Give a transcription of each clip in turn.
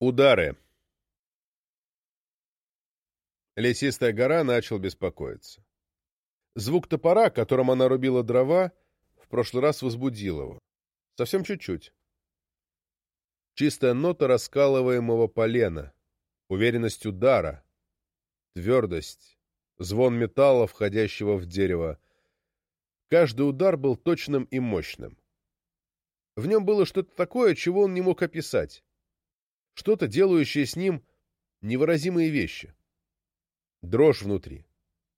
Удары. Лесистая гора начал беспокоиться. Звук топора, которым она рубила дрова, в прошлый раз возбудил его. Совсем чуть-чуть. Чистая нота раскалываемого полена, уверенность удара, твердость, звон металла, входящего в дерево. Каждый удар был точным и мощным. В нем было что-то такое, чего он не мог описать. Что-то, делающее с ним невыразимые вещи. Дрожь внутри,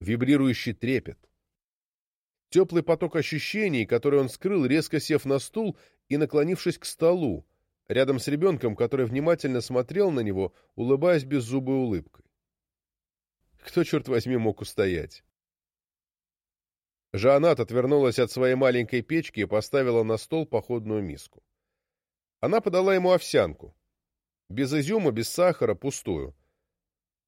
вибрирующий трепет. Теплый поток ощущений, который он скрыл, резко сев на стул и наклонившись к столу, рядом с ребенком, который внимательно смотрел на него, улыбаясь беззубой улыбкой. Кто, черт возьми, мог устоять? Жанат отвернулась от своей маленькой печки и поставила на стол походную миску. Она подала ему овсянку. Без изюма, без сахара, пустую.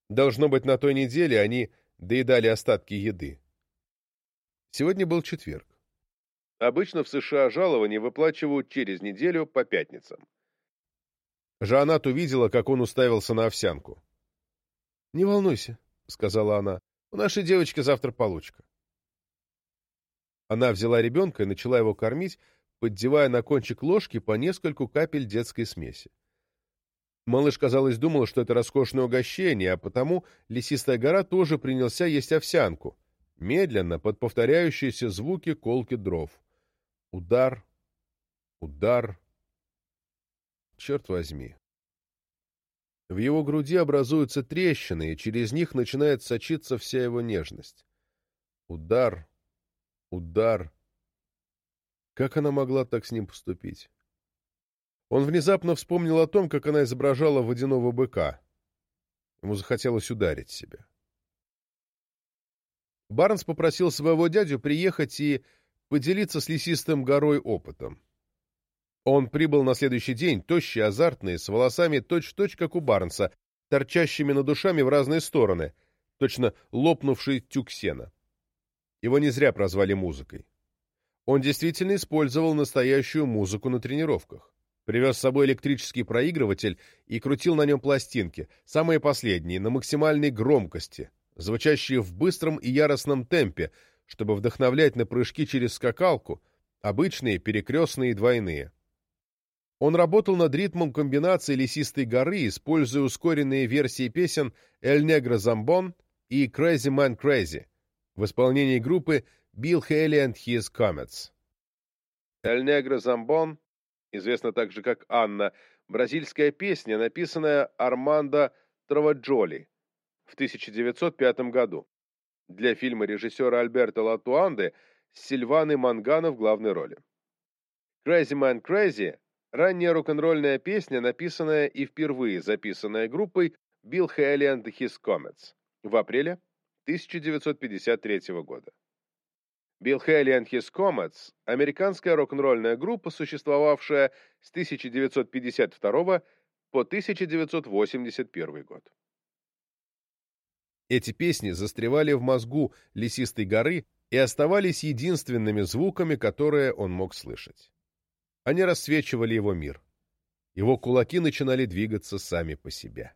Должно быть, на той неделе они доедали остатки еды. Сегодня был четверг. Обычно в США жалования выплачивают через неделю по пятницам. Жанат увидела, как он уставился на овсянку. — Не волнуйся, — сказала она, — у нашей девочки завтра получка. Она взяла ребенка и начала его кормить, поддевая на кончик ложки по нескольку капель детской смеси. Малыш, казалось, думал, что это роскошное угощение, а потому лесистая гора тоже принялся есть овсянку, медленно, под повторяющиеся звуки колки дров. Удар, удар. Черт возьми. В его груди образуются трещины, и через них начинает сочиться вся его нежность. Удар, удар. Как она могла так с ним поступить? Он внезапно вспомнил о том, как она изображала водяного быка. Ему захотелось ударить себя. Барнс попросил своего дядю приехать и поделиться с лесистым горой опытом. Он прибыл на следующий день, тощий, азартный, с волосами точь-в-точь, -точь, как у Барнса, торчащими над ушами в разные стороны, точно лопнувший тюк сена. Его не зря прозвали музыкой. Он действительно использовал настоящую музыку на тренировках. Привез с собой электрический проигрыватель и крутил на нем пластинки, самые последние, на максимальной громкости, звучащие в быстром и яростном темпе, чтобы вдохновлять на прыжки через скакалку, обычные, перекрестные и двойные. Он работал над ритмом комбинации лесистой горы, используя ускоренные версии песен «El Negro Zambon» и «Crazy Man Crazy» в исполнении группы Bill Haley and His Comets. «El Negro Zambon» известна также как «Анна», бразильская песня, написанная Армандо Траваджоли в 1905 году для фильма режиссера Альберто Латуанде с Сильваной Мангано в главной роли. «Crazy Man Crazy» — ранняя рок-н-ролльная песня, написанная и впервые записанная группой Bill Haley and His Comets в апреле 1953 года. Bill Haley and His Comets – американская рок-н-ролльная группа, существовавшая с 1952 по 1981 год. Эти песни застревали в мозгу лесистой горы и оставались единственными звуками, которые он мог слышать. Они рассвечивали его мир. Его кулаки начинали двигаться сами по себе.